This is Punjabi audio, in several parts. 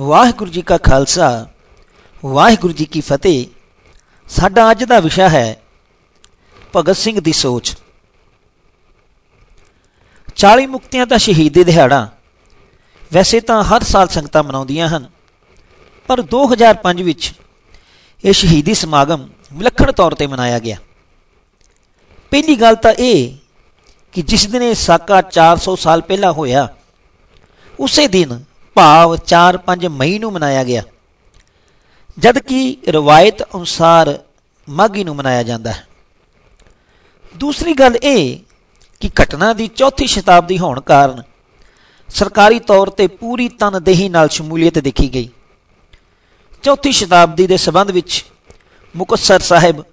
ਵਾਹਿਗੁਰੂ ਜੀ ਕਾ ਖਾਲਸਾ, ਵਾਹਿਗੁਰੂ ਜੀ ਕੀ ਫਤਿਹ। ਸਾਡਾ ਅੱਜ ਦਾ ਵਿਸ਼ਾ ਹੈ ਭਗਤ ਸਿੰਘ ਦੀ ਸੋਚ। 40 ਮੁਕਤਿਆਂ ਦਾ ਸ਼ਹੀਦੀ ਦਿਹਾੜਾ ਵੈਸੇ ਤਾਂ ਹਰ ਸਾਲ ਸੰਗਤਾਂ ਮਨਾਉਂਦੀਆਂ ਹਨ, ਪਰ 2005 ਵਿੱਚ ਇਹ ਸ਼ਹੀਦੀ ਸਮਾਗਮ ਵਿਲੱਖਣ ਤੌਰ ਤੇ ਮਨਾਇਆ ਗਿਆ। ਪਹਿਲੀ ਗੱਲ ਤਾਂ ਇਹ ਕਿ ਜਿਸ ਦਿਨ ਇਹ ਸਾਕਾ 400 ਸਾਲ ਪਹਿਲਾਂ ਹੋਇਆ, ਉਸੇ ਦਿਨ ਭਾਵ 4-5 ਮਈ ਨੂੰ ਮਨਾਇਆ ਗਿਆ। ਜਦ ਕਿ ਰਵਾਇਤ ਅਨੁਸਾਰ ਮਾਗੀ ਨੂੰ ਮਨਾਇਆ ਜਾਂਦਾ ਹੈ। ਦੂਸਰੀ ਗੱਲ ਇਹ ਕਿ ਘਟਨਾ ਦੀ ਚੌਥੀ ਸ਼ਤਾਬਦੀ ਹੋਣ ਕਾਰਨ ਸਰਕਾਰੀ ਤੌਰ ਤੇ ਪੂਰੀ ਤਨਦੇਹੀ ਨਾਲ ਸ਼ਮੂਲੀਅਤ ਦੇਖੀ ਗਈ। ਚੌਥੀ ਸ਼ਤਾਬਦੀ ਦੇ ਸਬੰਧ ਵਿੱਚ ਮੁਕਤਸਰ ਸਾਹਿਬ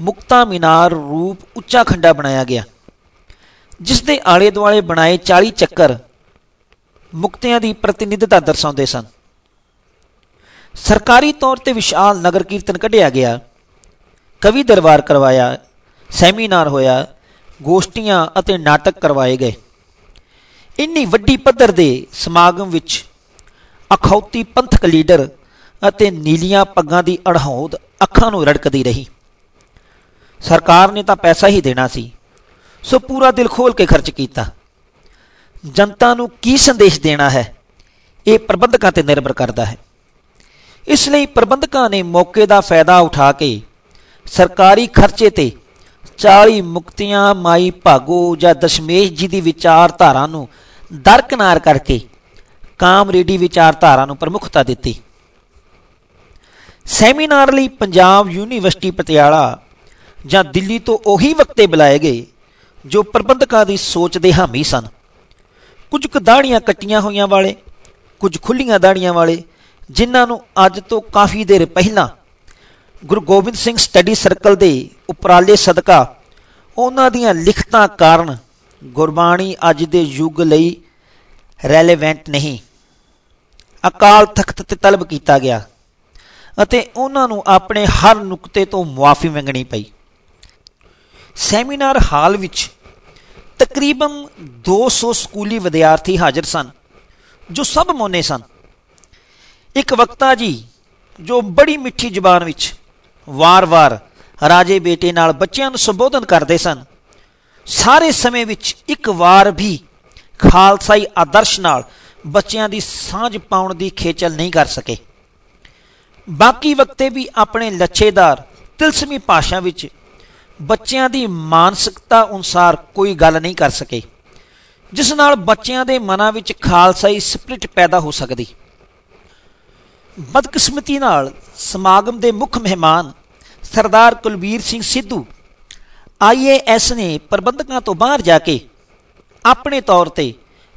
ਮੁਕਤਾ ਮੀਨਾਰ ਰੂਪ ਉੱਚਾ ਖੰਡਾ ਬਣਾਇਆ ਗਿਆ ਜਿਸ ਦੇ ਆਲੇ ਦੁਆਲੇ ਬਣਾਏ 40 ਚੱਕਰ ਮੁਕਤਿਆਂ ਦੀ ਪ੍ਰਤੀਨਿਧਤਾ ਦਰਸਾਉਂਦੇ ਸਨ। ਸਰਕਾਰੀ ਤੌਰ ਤੇ ਵਿਸ਼ਾਲ ਨਗਰ ਕੀਰਤਨ ਕੱਢਿਆ ਗਿਆ। ਕਵੀ ਦਰਬਾਰ ਕਰਵਾਇਆ, ਸੈਮੀਨਾਰ ਹੋਇਆ, ਗੋਸ਼ਟੀਆਂ ਅਤੇ ਨਾਟਕ ਕਰਵਾਏ ਗਏ। ਇੰਨੀ ਵੱਡੀ ਪੱਧਰ ਦੇ ਸਮਾਗਮ ਵਿੱਚ ਅਖੌਤੀ ਪੰਥਕ ਲੀਡਰ ਅਤੇ ਨੀਲੀਆਂ ਪੱਗਾਂ ਦੀ ਅੜਹੌਦ ਅੱਖਾਂ ਨੂੰ ਰੜਕਦੀ ਰਹੀ। ਸਰਕਾਰ ਨੇ ਤਾਂ ਪੈਸਾ ਹੀ ਦੇਣਾ ਸੀ, ਸੋ ਪੂਰਾ ਦਿਲ ਖੋਲ ਕੇ ਖਰਚ ਕੀਤਾ। ਜਨਤਾ ਨੂੰ ਕੀ ਸੰਦੇਸ਼ ਦੇਣਾ ਹੈ? ਇਹ ਪ੍ਰਬੰਧਕਾਂ ਤੇ ਨਿਰਭਰ ਕਰਦਾ ਹੈ। ਇਸ ਲਈ ਪ੍ਰਬੰਧਕਾਂ ਨੇ ਮੌਕੇ ਦਾ ਫਾਇਦਾ ਉਠਾ ਕੇ ਸਰਕਾਰੀ ਖਰਚੇ ਤੇ 40 ਮੁਕਤੀਆਂ ਮਾਈ ਭਾਗੋ ਜਾਂ ਦਸ਼ਮੇਸ਼ ਜੀ ਦੀ ਵਿਚਾਰਧਾਰਾ ਨੂੰ ਦਰਕਨਾਰ ਕਰਕੇ ਕਾਮਰੇਡੀ ਵਿਚਾਰਧਾਰਾ ਨੂੰ ਪ੍ਰਮੁੱਖਤਾ ਦਿੱਤੀ। ਸੈਮੀਨਾਰ ਲਈ ਪੰਜਾਬ ਯੂਨੀਵਰਸਿਟੀ ਪਟਿਆਲਾ ਜਾਂ ਦਿੱਲੀ ਤੋਂ ਉਹੀ ਵਕਤੇ ਬੁਲਾਏ ਗਏ ਜੋ ਪ੍ਰਬੰਧਕਾਂ ਦੀ ਸੋਚ ਦੇ ਹਾਮੀ ਸਨ। ਕੁਝ ਕੁ ਦਾੜੀਆਂ ਕੱਟੀਆਂ ਹੋਈਆਂ ਵਾਲੇ, ਕੁਝ ਖੁੱਲੀਆਂ ਦਾੜੀਆਂ ਵਾਲੇ, ਜਿਨ੍ਹਾਂ ਨੂੰ ਅੱਜ ਤੋਂ ਕਾਫੀ ਦੇਰ ਪਹਿਲਾਂ ਗੁਰੂ ਗੋਬਿੰਦ ਸਿੰਘ ਸਟੱਡੀ ਸਰਕਲ ਦੇ ਉਪਰਾਲੇ ਸਦਕਾ ਉਹਨਾਂ ਦੀਆਂ ਲਿਖਤਾਂ ਕਾਰਨ ਗੁਰਬਾਣੀ ਅੱਜ ਦੇ ਯੁੱਗ ਲਈ ਰੈਲੇਵੈਂਟ ਨਹੀਂ। ਅਕਾਲ ਤਖਤ ਤੇ ਤਲਬ ਕੀਤਾ ਗਿਆ ਅਤੇ ਉਹਨਾਂ ਨੂੰ ਆਪਣੇ ਹਰ ਨੁਕਤੇ ਤੋਂ ਮੁਆਫੀ ਮੰਗਣੀ ਪਈ। ਸੈਮੀਨਾਰ ਹਾਲ ਵਿੱਚ ਤਕਰੀਬਨ 200 ਸਕੂਲੀ ਵਿਦਿਆਰਥੀ ਹਾਜ਼ਰ ਸਨ, ਜੋ ਸਭ ਮੋਨੇ ਸਨ। ਇੱਕ ਵਕਤਾ ਜੀ, ਜੋ ਬੜੀ ਮਿੱਠੀ ਜ਼ੁਬਾਨ ਵਿੱਚ ਵਾਰ-ਵਾਰ ਰਾਜੇ ਬੇਟੇ ਨਾਲ ਬੱਚਿਆਂ ਨੂੰ ਸੰਬੋਧਨ ਕਰਦੇ ਸਨ, ਸਾਰੇ ਸਮੇਂ ਵਿੱਚ ਇੱਕ ਵਾਰ ਵੀ ਖਾਲਸਾਈ ਆਦਰਸ਼ ਨਾਲ ਬੱਚਿਆਂ ਦੀ ਸਾਂਝ ਪਾਉਣ ਦੀ ਖੇਚਲ ਨਹੀਂ ਕਰ ਸਕੇ। ਬਾਕੀ ਵਕਤੇ ਵੀ ਆਪਣੇ ਲੱਛੇਦਾਰ, ਤਿਲਸਮੀ ਭਾਸ਼ਾ ਵਿੱਚ ਬੱਚਿਆਂ ਦੀ ਮਾਨਸਿਕਤਾ ਅਨੁਸਾਰ ਕੋਈ ਗੱਲ ਨਹੀਂ ਕਰ ਸਕੇ, ਜਿਸ ਨਾਲ ਬੱਚਿਆਂ ਦੇ ਮਨਾਂ ਵਿੱਚ ਖਾਲਸਾਈ ਸਪਿਰਿਟ ਪੈਦਾ ਹੋ ਸਕਦੀ। ਬਦਕਿਸਮਤੀ ਨਾਲ ਸਮਾਗਮ ਦੇ ਮੁੱਖ ਮਹਿਮਾਨ ਸਰਦਾਰ ਕੁਲਬੀਰ ਸਿੰਘ ਸਿੱਧੂ ਆਈਏਐਸ ਨੇ ਪ੍ਰਬੰਧਕਾਂ ਤੋਂ ਬਾਹਰ ਜਾ ਕੇ ਆਪਣੇ ਤੌਰ ਤੇ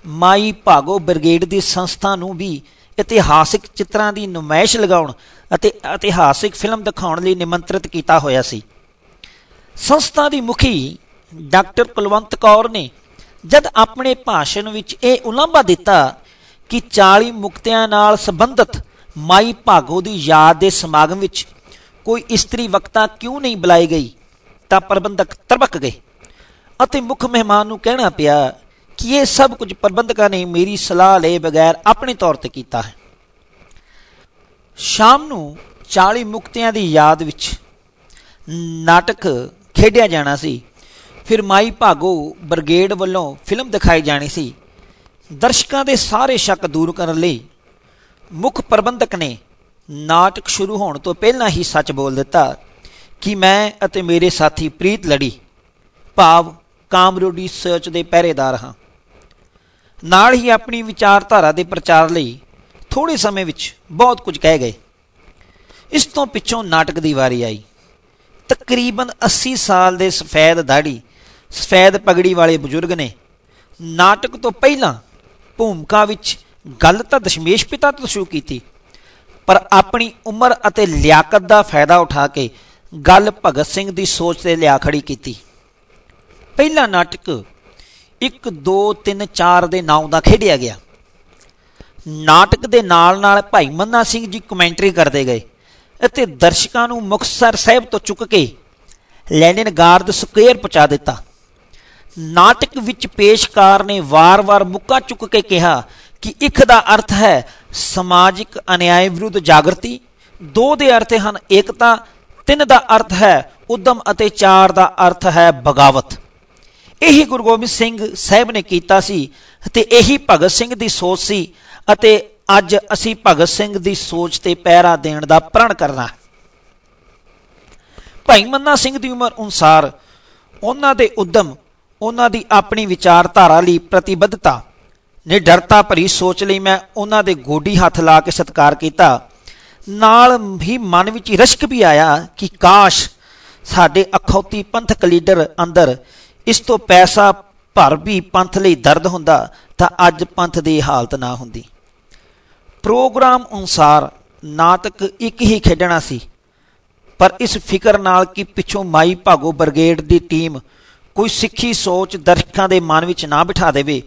ਮਾਈ ਭਾਗੋ ਬ੍ਰਿਗੇਡ ਦੀ ਸੰਸਥਾ ਨੂੰ ਵੀ ਇਤਿਹਾਸਿਕ ਚਿੱਤਰਾਂ ਦੀ ਨੁਮਾਇਸ਼ ਲਗਾਉਣ ਅਤੇ ਇਤਿਹਾਸਿਕ ਫਿਲਮ ਦਿਖਾਉਣ ਲਈ ਨਿਮੰਤਰਿਤ ਕੀਤਾ ਹੋਇਆ ਸੀ। ਸੰਸਥਾ ਦੀ ਮੁਖੀ ਡਾਕਟਰ ਕੁਲਵੰਤ ਕੌਰ ਨੇ ਜਦ ਆਪਣੇ ਭਾਸ਼ਣ ਵਿੱਚ ਇਹ ਉਲਾਂਭਾ ਦਿੱਤਾ ਕਿ 40 ਮੁਕਤਿਆਂ ਨਾਲ ਸੰਬੰਧਿਤ ਮਾਈ ਭਾਗੋ ਦੀ ਯਾਦ ਦੇ ਸਮਾਗਮ ਵਿੱਚ ਕੋਈ ਇਸਤਰੀ ਵਕਤਾ ਕਿਉਂ ਨਹੀਂ ਬੁਲਾਈ ਗਈ, ਤਾਂ ਪ੍ਰਬੰਧਕ ਤਰਬਕ ਗਏ ਅਤੇ ਮੁੱਖ ਮਹਿਮਾਨ ਨੂੰ ਕਹਿਣਾ ਪਿਆ ਕਿ ਇਹ ਸਭ ਕੁਝ ਪ੍ਰਬੰਧਕਾਂ ਨੇ ਮੇਰੀ ਸਲਾਹ ਲਏ ਬਗੈਰ ਆਪਣੇ ਤੌਰ ਤੇ ਕੀਤਾ ਹੈ। ਸ਼ਾਮ ਨੂੰ 40 ਮੁਕਤਿਆਂ ਦੀ ਯਾਦ ਵਿੱਚ ਨਾਟਕ ਖੇਡਿਆ ਜਾਣਾ ਸੀ। ਫਿਰ ਮਾਈ ਭਾਗੋ ਬ੍ਰਿਗੇਡ ਵੱਲੋਂ ਫਿਲਮ ਦਿਖਾਈ ਜਾਣੀ ਸੀ। ਦਰਸ਼ਕਾਂ ਦੇ ਸਾਰੇ ਸ਼ੱਕ ਦੂਰ ਕਰਨ ਲਈ ਮੁੱਖ ਪ੍ਰਬੰਧਕ ਨੇ ਨਾਟਕ ਸ਼ੁਰੂ ਹੋਣ ਤੋਂ ਪਹਿਲਾਂ ਹੀ ਸੱਚ ਬੋਲ ਦਿੱਤਾ ਕਿ ਮੈਂ ਅਤੇ ਮੇਰੇ ਸਾਥੀ ਪ੍ਰੀਤ ਲੜੀ ਭਾਵ ਕਾਮਰੋਡੀ ਸਰਚ ਦੇ ਪਹਿਰੇਦਾਰ ਹਾਂ। ਨਾਲ ਹੀ ਆਪਣੀ ਵਿਚਾਰਧਾਰਾ ਦੇ ਪ੍ਰਚਾਰ ਲਈ ਥੋੜੇ ਸਮੇਂ ਵਿੱਚ ਬਹੁਤ ਕੁਝ ਕਹਿ ਗਏ। ਇਸ ਤੋਂ ਪਿੱਛੋਂ ਨਾਟਕ ਦੀ ਵਾਰੀ ਆਈ। ਤਕਰੀਬਨ 80 ਸਾਲ ਦੇ ਸਫੈਦ ਦਾੜੀ, ਸਫੈਦ ਪਗੜੀ ਵਾਲੇ ਬਜ਼ੁਰਗ ਨੇ ਨਾਟਕ ਤੋਂ ਪਹਿਲਾਂ ਭੂਮਿਕਾ ਵਿੱਚ ਗੱਲ ਤਾਂ ਦਸ਼ਮੇਸ਼ ਪਿਤਾ ਤੋਂ ਸ਼ੁਰੂ ਕੀਤੀ, ਪਰ ਆਪਣੀ ਉਮਰ ਅਤੇ ਲਿਆਕਤ ਦਾ ਫਾਇਦਾ ਉਠਾ ਕੇ ਗੱਲ ਭਗਤ ਸਿੰਘ ਦੀ ਸੋਚ ਤੇ ਲਿਆ ਖੜੀ ਕੀਤੀ। ਪਹਿਲਾ ਨਾਟਕ 1 2 3 4 ਦੇ ਨਾਮ ਦਾ ਖੇਡਿਆ ਗਿਆ। ਨਾਟਕ ਦੇ ਨਾਲ-ਨਾਲ ਭਾਈ ਮੰਨਾ ਸਿੰਘ ਜੀ ਕਮੈਂਟਰੀ ਕਰਦੇ ਗਏ। ਅਤੇ ਦਰਸ਼ਕਾਂ ਨੂੰ ਮੁਕਤਸਰ ਸਾਹਿਬ ਤੋਂ ਚੁੱਕ ਕੇ ਲੈਨਿਨ ਗਾਰਡ ਸਕੁਅਰ ਪਹੁੰਚਾ ਦਿੱਤਾ। ਨਾਟਕ ਵਿੱਚ ਪੇਸ਼ਕਾਰ ਨੇ ਵਾਰ-ਵਾਰ ਮੁੱਕਾ ਚੁੱਕ ਕੇ ਕਿਹਾ ਕਿ ਇੱਕ ਦਾ ਅਰਥ ਹੈ ਸਮਾਜਿਕ ਅਨਿਆਏ ਵਿਰੁੱਧ ਜਾਗਰਤੀ, ਦੋ ਦੇ ਅਰਥ ਹਨ ਏਕਤਾ, ਤਿੰਨ ਦਾ ਅਰਥ ਹੈ ਉਦਮ ਅਤੇ ਚਾਰ ਦਾ ਅਰਥ ਹੈ ਬਗਾਵਤ। ਇਹੀ ਗੁਰੂ ਗੋਬਿੰਦ ਸਿੰਘ ਸਾਹਿਬ ਨੇ ਕੀਤਾ ਸੀ ਤੇ ਇਹੀ ਭਗਤ ਸਿੰਘ ਦੀ ਸੋਚ ਸੀ ਅਤੇ ਅੱਜ ਅਸੀਂ ਭਗਤ ਸਿੰਘ ਦੀ ਸੋਚ ਤੇ ਪਹਿਰਾ ਦੇਣ ਦਾ ਪ੍ਰਣ ਕਰਨਾ ਭਾਈ ਮੰਨਾ ਸਿੰਘ ਦੀ ਉਮਰ ਅਨੁਸਾਰ ਉਹਨਾਂ ਦੇ ਉਦਮ, ਉਹਨਾਂ ਦੀ ਆਪਣੀ ਵਿਚਾਰਧਾਰਾ ਲਈ ਪ੍ਰਤੀਬੱਧਤਾ, ਨਿਡਰਤਾ ਭਰੀ ਸੋਚ ਲਈ ਮੈਂ ਉਹਨਾਂ ਦੇ ਗੋਡੀ ਹੱਥ ਲਾ ਕੇ ਸਤਿਕਾਰ ਕੀਤਾ। ਨਾਲ ਹੀ ਮਨ ਵਿੱਚ ਰਸ਼ਕ ਵੀ ਆਇਆ ਕਿ ਕਾਸ਼ ਸਾਡੇ ਅਖੌਤੀ ਪੰਥਕ ਲੀਡਰ ਅੰਦਰ ਇਸ ਤੋਂ ਪੈਸਾ ਭਰ ਵੀ ਪੰਥ ਲਈ ਦਰਦ ਹੁੰਦਾ ਤਾਂ ਅੱਜ ਪੰਥ ਦੀ ਹਾਲਤ ਨਾ ਹੁੰਦੀ। ਪ੍ਰੋਗਰਾਮ ਅਨੁਸਾਰ ਨਾਟਕ ਇੱਕ ਹੀ ਖੇਡਣਾ ਸੀ। ਪਰ ਇਸ ਫਿਕਰ ਨਾਲ ਕਿ ਪਿੱਛੋਂ ਮਾਈ ਭਾਗੋ ਬਰਗੇਡ ਦੀ ਟੀਮ ਕੋਈ ਸਿੱਖੀ ਸੋਚ ਦਰਸ਼ਕਾਂ ਦੇ ਮਨ ਵਿੱਚ ਨਾ ਬਿਠਾ ਦੇਵੇ,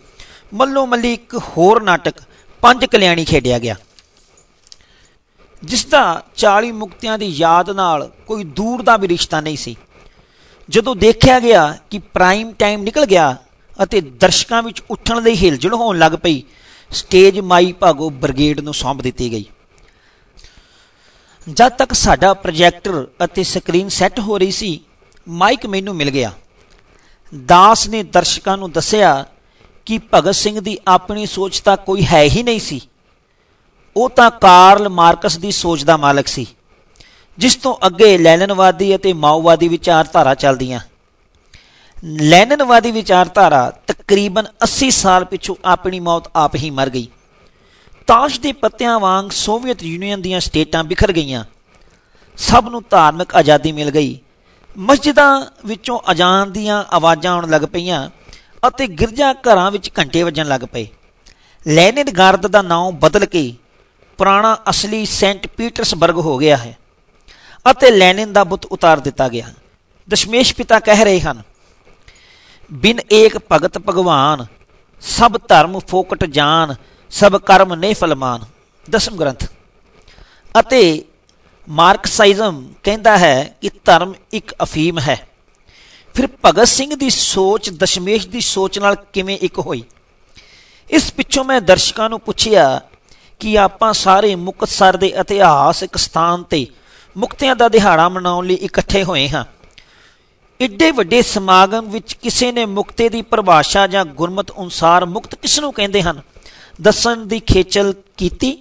ਮੱਲੋ ਮੱਲੀ ਇੱਕ ਹੋਰ ਨਾਟਕ ਪੰਜ ਕਲਿਆਣੀ ਖੇਡਿਆ ਗਿਆ। ਜਿਸ ਦਾ 40 ਮੁਕਤਿਆਂ ਦੀ ਯਾਦ ਨਾਲ ਕੋਈ ਦੂਰ ਦਾ ਵੀ ਰਿਸ਼ਤਾ ਨਹੀਂ ਸੀ। ਜਦੋਂ ਦੇਖਿਆ ਗਿਆ ਕਿ ਪ੍ਰਾਈਮ ਟਾਈਮ ਨਿਕਲ ਗਿਆ ਅਤੇ ਦਰਸ਼ਕਾਂ ਵਿੱਚ ਉੱਠਣ ਲਈ ਹਿਲਜੁਲ ਹੋਣ ਲੱਗ ਪਈ ਸਟੇਜ ਮਾਈ ਭਾਗੋ ਬ੍ਰਿਗੇਡ ਨੂੰ ਸੌਂਪ ਦਿੱਤੀ ਗਈ। ਜਦ ਤੱਕ ਸਾਡਾ ਪ੍ਰੋਜੈਕਟਰ ਅਤੇ ਸਕਰੀਨ ਸੈੱਟ ਹੋ ਰਹੀ ਸੀ, ਮਾਈਕ ਮੈਨੂੰ ਮਿਲ ਗਿਆ। ਦਾਸ ਨੇ ਦਰਸ਼ਕਾਂ ਨੂੰ ਦੱਸਿਆ ਕਿ ਭਗਤ ਸਿੰਘ ਦੀ ਆਪਣੀ ਸੋਚ ਤਾਂ ਕੋਈ ਹੈ ਹੀ ਨਹੀਂ ਸੀ। ਉਹ ਤਾਂ ਕਾਰਲ ਮਾਰਕਸ ਦੀ ਸੋਚ ਦਾ ਮਾਲਕ ਸੀ, ਜਿਸ ਤੋਂ ਅੱਗੇ ਲੈਨਨਵਾਦੀ ਅਤੇ ਮਾਓਵਾਦੀ ਵਿਚਾਰਧਾਰਾ ਚੱਲਦੀਆਂ। ਲੈਨਨਵਾਦੀ ਵਿਚਾਰਧਾਰਾ ਤਕਰੀਬਨ 80 ਸਾਲ ਪਿੱਛੋਂ ਆਪਣੀ ਮੌਤ ਆਪ ਹੀ ਮਰ ਗਈ। ਤਾਸ਼ ਦੇ ਪੱਤਿਆਂ ਵਾਂਗ ਸੋਵੀਅਤ ਯੂਨੀਅਨ ਦੀਆਂ ਸਟੇਟਾਂ ਬਿਖਰ ਗਈਆਂ। ਸਭ ਨੂੰ ਧਾਰਮਿਕ ਆਜ਼ਾਦੀ ਮਿਲ ਗਈ। ਮਸਜਿਦਾਂ ਵਿੱਚੋਂ ਅਜ਼ਾਨ ਦੀਆਂ ਆਵਾਜ਼ਾਂ ਆਉਣ ਲੱਗ ਪਈਆਂ ਅਤੇ ਗਿਰਜਾ ਘਰਾਂ ਵਿੱਚ ਘੰਟੇ ਵੱਜਣ ਲੱਗ ਪਏ। ਲੈਨਿਨ ਗਾਰਦ ਦਾ ਨਾਮ ਬਦਲ ਕੇ ਪੁਰਾਣਾ ਅਸਲੀ ਸੈਂਟ ਪੀਟਰਸਬਰਗ ਹੋ ਗਿਆ ਹੈ ਅਤੇ ਲੈਨਿਨ ਦਾ ਬੁੱਤ ਉਤਾਰ ਦਿੱਤਾ ਗਿਆ। ਦਸ਼ਮੇਸ਼ ਪਿਤਾ ਕਹਿ ਰਹੇ ਹਨ ਬਿਨ ਏਕ ਭਗਤ ਭਗਵਾਨ, ਸਭ ਧਰਮ ਫੋਕਟ ਜਾਨ, ਸਭ ਕਰਮ ਨੇ ਫਲਮਾਨ। ਦਸਮ ਗ੍ਰੰਥ। ਅਤੇ ਮਾਰਕਸਾਈਜ਼ਮ ਕਹਿੰਦਾ ਹੈ ਕਿ ਧਰਮ ਇੱਕ ਅਫੀਮ ਹੈ। ਫਿਰ ਭਗਤ ਸਿੰਘ ਦੀ ਸੋਚ, ਦਸ਼ਮੇਸ਼ ਦੀ ਸੋਚ ਨਾਲ ਕਿਵੇਂ ਇੱਕ ਹੋਈ? ਇਸ ਪਿੱਛੋਂ ਮੈਂ ਦਰਸ਼ਕਾਂ ਨੂੰ ਪੁੱਛਿਆ ਕਿ ਆਪਾਂ ਸਾਰੇ ਮੁਕਤਸਰ ਦੇ ਇਤਿਹਾਸਕ ਸਥਾਨ ਤੇ ਮੁਕਤਿਆਂ ਦਾ ਦਿਹਾੜਾ ਮਨਾਉਣ ਲਈ ਇਕੱਠੇ ਹੋਏ ਹਾਂ। ਇੱਡੇ ਵੱਡੇ ਸਮਾਗਮ ਵਿੱਚ ਕਿਸੇ ਨੇ ਮੁਕਤੇ ਦੀ ਪਰਿਭਾਸ਼ਾ ਜਾਂ ਗੁਰਮਤ ਅਨੁਸਾਰ ਮੁਕਤ ਕਿਸ ਨੂੰ ਕਹਿੰਦੇ ਹਨ? ਦੱਸਣ ਦੀ ਖੇਚਲ ਕੀਤੀ?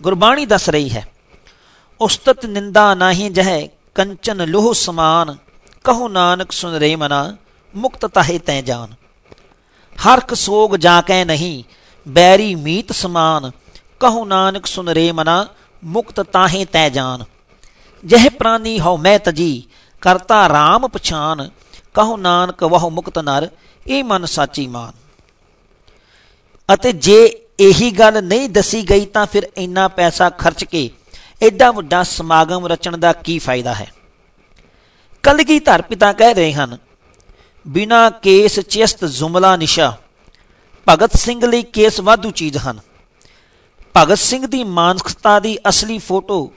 ਗੁਰਬਾਣੀ ਦੱਸ ਰਹੀ ਹੈ, ਉਸਤਤ ਨਿੰਦਾ ਨਾਹੀ ਜਹੈ, ਕੰਚਨ ਲੋਹ ਸਮਾਨ, ਕਹੋ ਨਾਨਕ ਸੁਨ ਰੇ ਮਨਾ, ਮੁਕਤ ਤਾਹੇ ਤੈ ਜਾਨ। ਹਰਖ ਸੋਗ ਜਾ ਕੈ ਨਹੀਂ, ਬੈਰੀ ਮੀਤ ਸਮਾਨ, ਕਹੋ ਨਾਨਕ ਸੁਨ ਰੇ ਮਨਾ, ਮੁਕਤ ਤਾਹੇ ਤੈ ਜਾਨ। ਜਹ ਪ੍ਰਾਨੀ ਹਉ ਮੈਂ ਤਜੀ ਕਰਤਾ RAM ਪਛਾਨ, ਕਹੋ ਨਾਨਕ ਵਹੁ ਮੁਕਤ ਨਰ, ਇਹ ਮਨ ਸਾਚੀ ਮਾਨ। ਅਤੇ ਜੇ ਇਹੀ ਗੱਲ ਨਹੀਂ ਦੱਸੀ ਗਈ ਤਾਂ ਫਿਰ ਇੰਨਾ ਪੈਸਾ ਖਰਚ ਕੇ ਐਡਾ ਵੱਡਾ ਸਮਾਗਮ ਰਚਣ ਦਾ ਕੀ ਫਾਇਦਾ ਹੈ? ਕਲਗੀਧਰ ਪਿਤਾ ਕਹਿ ਰਹੇ ਹਨ, ਬਿਨਾ ਕੇਸ ਚਿਸਤ ਜ਼ੁਮਲਾ ਨਿਸ਼ਾ, ਭਗਤ ਸਿੰਘ ਲਈ ਕੇਸ ਵਾਧੂ ਚੀਜ਼ ਹਨ। ਭਗਤ ਸਿੰਘ ਦੀ ਮਾਨਸਿਕਤਾ ਦੀ ਅਸਲੀ ਫੋਟੋ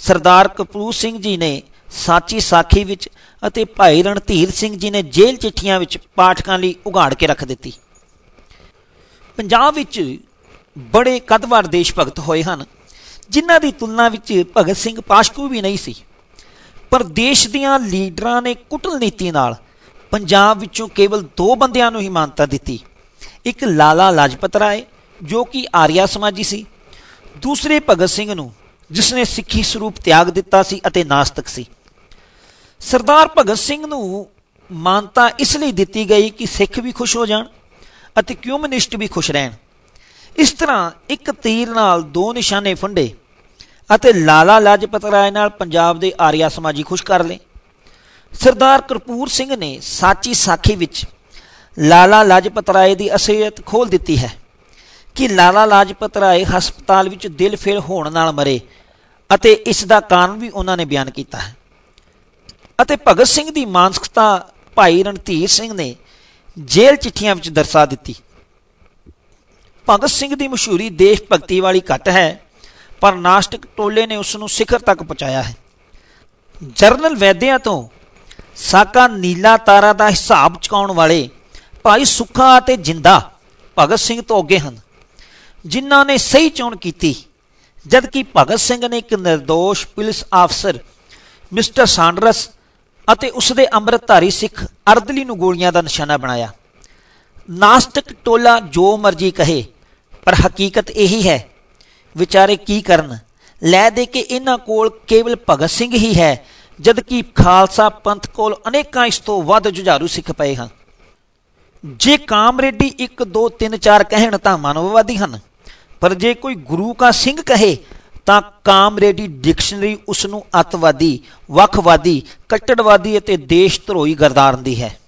ਸਰਦਾਰ ਕਪੂਰ ਸਿੰਘ ਜੀ ਨੇ ਸਾਚੀ ਸਾਖੀ ਵਿੱਚ ਅਤੇ ਭਾਈ ਰਣਧੀਰ ਸਿੰਘ ਜੀ ਨੇ ਜੇਲ੍ਹ ਚਿੱਠੀਆਂ ਵਿੱਚ ਪਾਠਕਾਂ ਲਈ ਉਗਾੜ ਕੇ ਰੱਖ ਦਿੱਤੀ। ਪੰਜਾਬ ਵਿੱਚ ਬੜੇ ਕਦਵਾਰ ਦੇਸ਼ ਭਗਤ ਹੋਏ ਹਨ, ਜਿਨ੍ਹਾਂ ਦੀ ਤੁਲਨਾ ਵਿੱਚ ਭਗਤ ਸਿੰਘ ਪਾਸ਼ਕੂ ਵੀ ਨਹੀਂ ਸੀ। ਪਰ ਦੇਸ਼ ਦੀਆਂ ਲੀਡਰਾਂ ਨੇ ਕੁਟਲ ਨੀਤੀ ਨਾਲ ਪੰਜਾਬ ਵਿੱਚੋਂ ਕੇਵਲ ਦੋ ਬੰਦਿਆਂ ਨੂੰ ਹੀ ਮਾਨਤਾ ਦਿੱਤੀ। ਇੱਕ ਲਾਲਾ ਲਾਜਪਤ ਰਾਏ, ਜੋ ਕਿ ਆਰੀਆ ਸਮਾਜੀ ਸੀ। ਦੂਸਰੇ ਭਗਤ ਸਿੰਘ ਨੂੰ ਜਿਸ ਨੇ ਸਿੱਖੀ ਸਰੂਪ ਤਿਆਗ ਦਿੱਤਾ ਸੀ ਅਤੇ ਨਾਸਤਕ ਸੀ। ਸਰਦਾਰ ਭਗਤ ਸਿੰਘ ਨੂੰ ਮਾਨਤਾ ਇਸ ਲਈ ਦਿੱਤੀ ਗਈ ਕਿ ਸਿੱਖ ਵੀ ਖੁਸ਼ ਹੋ ਜਾਣ ਅਤੇ ਕਮਿਊਨਿਸਟ ਵੀ ਖੁਸ਼ ਰਹਿਣ। ਇਸ ਤਰ੍ਹਾਂ ਇੱਕ ਤੀਰ ਨਾਲ ਦੋ ਨਿਸ਼ਾਨੇ ਫੰਡੇ ਅਤੇ ਲਾਲਾ ਲਾਜਪਤ ਰਾਏ ਨਾਲ ਪੰਜਾਬ ਦੇ ਆਰੀਆ ਸਮਾਜੀ ਖੁਸ਼ ਕਰ ਲਏ। ਸਰਦਾਰ ਕਰਪੂਰ ਸਿੰਘ ਨੇ ਸਾਚੀ ਸਾਖੀ ਵਿੱਚ ਲਾਲਾ ਲਾਜਪਤ ਰਾਏ ਦੀ ਅਸਲੀਅਤ ਖੋਲ ਦਿੱਤੀ ਹੈ ਕਿ ਲਾਲਾ ਲਾਜਪਤ ਰਾਏ ਹਸਪਤਾਲ ਵਿੱਚ ਦਿਲ ਫੇਲ ਹੋਣ ਨਾਲ ਮਰੇ ਅਤੇ ਇਸ ਦਾ ਕਾਰਨ ਵੀ ਉਹਨਾਂ ਨੇ ਬਿਆਨ ਕੀਤਾ ਹੈ। ਅਤੇ ਭਗਤ ਸਿੰਘ ਦੀ ਮਾਨਸਿਕਤਾ ਭਾਈ ਰਣਧੀਰ ਸਿੰਘ ਨੇ ਜੇਲ੍ਹ ਚਿੱਠੀਆਂ ਵਿੱਚ ਦਰਸਾ ਦਿੱਤੀ। ਭਗਤ ਸਿੰਘ ਦੀ ਮਸ਼ਹੂਰੀ ਦੇਸ਼ ਭਗਤੀ ਵਾਲੀ ਘੱਟ ਹੈ, ਪਰ ਨਾਸਟਿਕ ਟੋਲੇ ਨੇ ਉਸ ਨੂੰ ਸਿਖਰ ਤੱਕ ਪਹੁੰਚਾਇਆ ਹੈ। ਜਰਨਲ ਵੈਦਿਆ ਤੋਂ ਸਾਕਾ ਨੀਲਾ ਤਾਰਾ ਦਾ ਹਿਸਾਬ ਚੁਕਾਉਣ ਵਾਲੇ ਭਾਈ ਸੁੱਖਾ ਅਤੇ ਜਿੰਦਾ ਭਗਤ ਸਿੰਘ ਤੋਂ ਅੱਗੇ ਹਨ, ਜਿਨ੍ਹਾਂ ਨੇ ਸਹੀ ਚੋਣ ਕੀਤੀ, ਜਦਕਿ ਭਗਤ ਸਿੰਘ ਨੇ ਇੱਕ નિર્ਦੋਸ਼ ਪੁਲਿਸ ਅਫਸਰ ਮਿਸਟਰ ਸਾਂਡਰਸ ਅਤੇ ਉਸ ਦੇ ਅੰਮ੍ਰਿਤਧਾਰੀ ਸਿੱਖ ਅਰਦਲੀ ਨੂੰ ਗੋਲੀਆਂ ਦਾ ਨਿਸ਼ਾਨਾ ਬਣਾਇਆ। ਨਾਸਤਿਕ ਟੋਲਾ ਜੋ ਮਰਜ਼ੀ ਕਹੇ, ਪਰ ਹਕੀਕਤ ਇਹੀ ਹੈ, ਵਿਚਾਰੇ ਕੀ ਕਰਨ? ਲੈ ਦੇ ਕੇ ਇਹਨਾਂ ਕੋਲ ਕੇਵਲ ਭਗਤ ਸਿੰਘ ਹੀ ਹੈ, ਜਦਕਿ ਖਾਲਸਾ ਪੰਥ ਕੋਲ ਅਨੇਕਾਂ ਇਸ ਤੋਂ ਵੱਧ ਜੁਝਾਰੂ ਸਿੱਖ ਪਏ ਹਨ। ਜੇ ਕਾਮਰੇਡੀ 1 2 3 4 ਕਹਿਣ ਤਾਂ ਮਾਨਵਵਾਦੀ ਹਨ, ਪਰ ਜੇ ਕੋਈ ਗੁਰੂ ਕਾ ਸਿੰਘ ਕਹੇ ਤਾਂ ਕਾਮਰੇਡੀ ਡਿਕਸ਼ਨਰੀ ਉਸ ਨੂੰ ਅਤਵਾਦੀ, ਵੱਖਵਾਦੀ, ਕੱਟੜਵਾਦੀ ਅਤੇ ਦੇਸ਼ ਧਰੋਹੀ ਗਰਦਾਰਦੀ ਹੈ।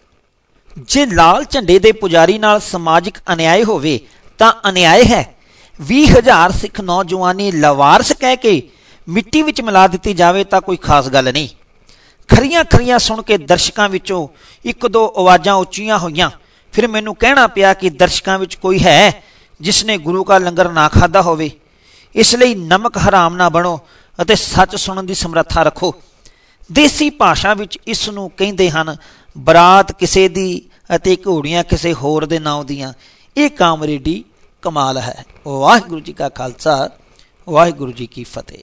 ਜੇ ਲਾਲ ਝੰਡੇ ਦੇ ਪੁਜਾਰੀ ਨਾਲ ਸਮਾਜਿਕ ਅਨਿਆਏ ਹੋਵੇ, ਤਾਂ ਅਨਿਆਏ ਹੈ। 20000 ਸਿੱਖ ਨੌਜਵਾਨੀ ਲਵਾਰਸ ਕਹਿ ਕੇ ਮਿੱਟੀ ਵਿੱਚ ਮਿਲਾ ਦਿੱਤੀ ਜਾਵੇ ਤਾਂ ਕੋਈ ਖਾਸ ਗੱਲ ਨਹੀਂ। ਖਰੀਆਂ ਖਰੀਆਂ ਸੁਣ ਕੇ ਦਰਸ਼ਕਾਂ ਵਿੱਚੋਂ ਇੱਕ ਦੋ ਆਵਾਜ਼ਾਂ ਉੱਚੀਆਂ ਹੋਈਆਂ। ਫਿਰ ਮੈਨੂੰ ਕਹਿਣਾ ਪਿਆ ਕਿ ਦਰਸ਼ਕਾਂ ਵਿੱਚ ਕੋਈ ਹੈ ਜਿਸ ਨੇ ਗੁਰੂ ਕਾ ਲੰਗਰ ਨਾ ਖਾਦਾ ਹੋਵੇ। ਇਸ ਲਈ ਨਮਕ ਹਰਾਮ ਨਾ ਬਣੋ ਅਤੇ ਸੱਚ ਸੁਣਨ ਦੀ ਸਮਰੱਥਾ ਰੱਖੋ। ਦੇਸੀ ਭਾਸ਼ਾ ਵਿੱਚ ਇਸ ਨੂੰ ਕਹਿੰਦੇ ਹਨ, ਬਰਾਤ ਕਿਸੇ ਦੀ ਅਤੇ ਘੋੜੀਆਂ ਕਿਸੇ ਹੋਰ ਦੇ ਨਾਂ ਦੀਆਂ। ਇਹ ਕਾਮਰੇਡੀ ਕਮਾਲ ਹੈ। ਵਾਹਿਗੁਰੂ ਜੀ ਕਾ ਖਾਲਸਾ, ਵਾਹਿਗੁਰੂ ਜੀ ਕੀ ਫਤਿਹ।